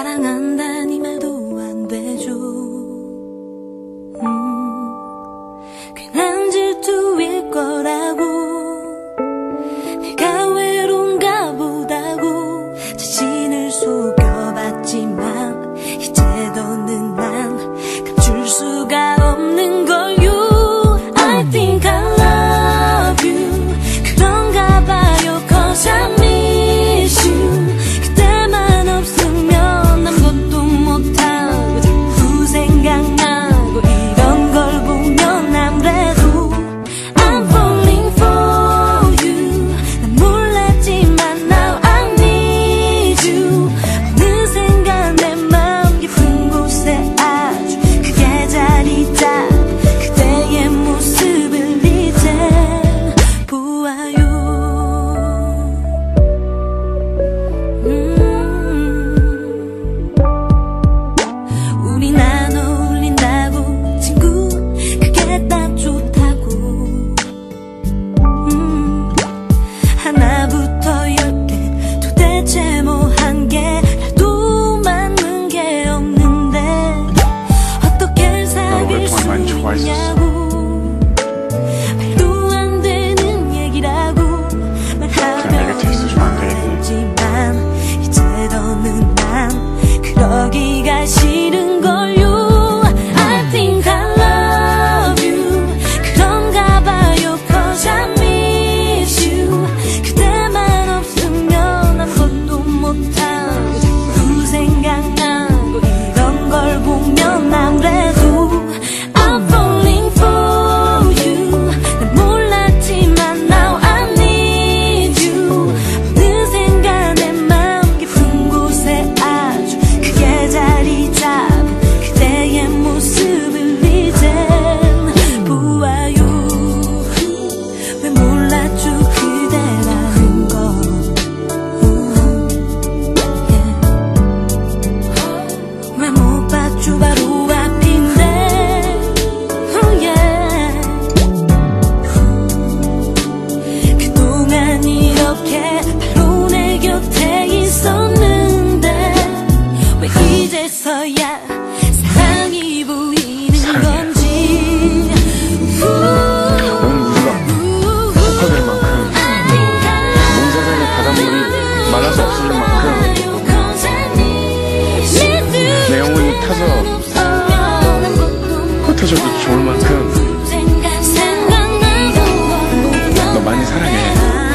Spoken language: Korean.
사랑한다 니 말도 안 되죠. 음, 괜한 질투일 거라고. 내가 왜 어떻게 바로 내 곁에 있었는데 왜 이제서야 사랑이 보이는 건지 너는 우리가 못하될 만큼 몸 세상의 바닷물이 말라서 없어질 만큼 내 영혼이 타서 흩어져도 좋을 만큼 너 많이 사랑해